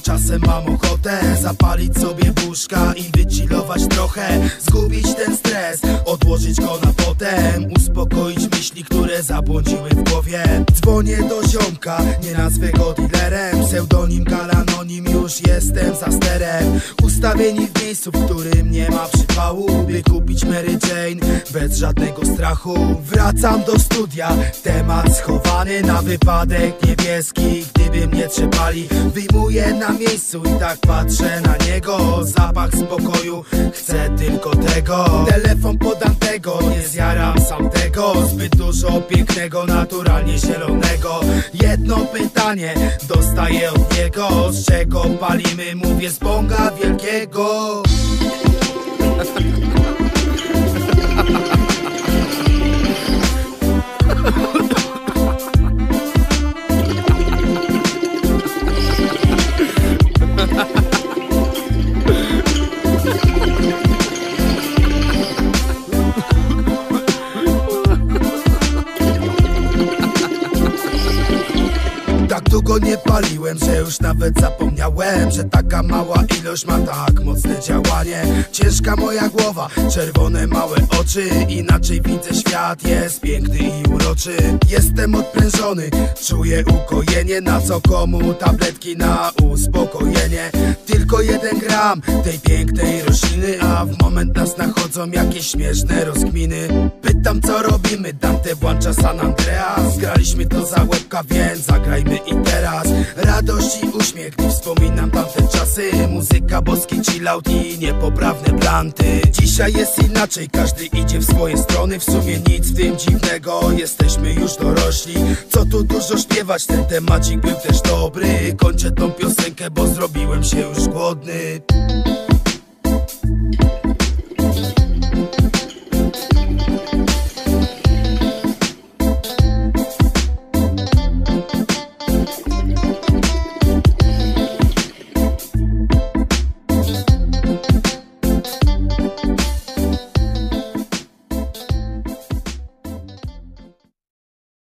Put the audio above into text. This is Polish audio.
czasem mam ochotę Zapalić sobie buszka i wychillować trochę Zgubić ten stres, odłożyć go na potem Uspokoić myśli, które zabłądziły w głowie. Dzwonię do ziomka, nie nazwę go dealerem. Pseudonim galanonim, już jestem za sterem. Ustawieni w miejscu, w którym nie ma przypału By kupić Mary Jane. Bez żadnego strachu Wracam do studia, temat schowany na wypadek niebieski. Gdyby mnie trzepali, wyjmuję na miejscu i tak patrzę na niego. Zapach spokoju, chcę tylko tego. Telefon podam tego, naturalnie zielonego. Jedno pytanie dostaję od niego Z czego palimy, mówię z bonga wielkiego długo nie paliłem, że już nawet zapomniałem Że taka mała ilość ma tak mocne działanie Ciężka moja głowa, czerwone małe oczy. Inaczej widzę świat, jest piękny i uroczy. Jestem odprężony, czuję ukojenie. Na co komu tabletki na uspokojenie? Tylko jeden gram tej pięknej rośliny A w moment nas nachodzą jakieś śmieszne rozkminy. Pytam co robimy, Dante włącza San Andreas. Graliśmy to za łebka, więc zagrajmy i teraz Radość i uśmiech, gdy wspominam tamte czasy. Muzyka, boski chillout i niepoprawne planty. Dzisiaj jest inaczej, każdy idzie w swoje strony. W sumie nic w tym dziwnego, jesteśmy już dorośli. Co tu dużo śpiewać, ten temacik był też dobry. Kończę tą piosenkę, bo zrobiłem się już głodny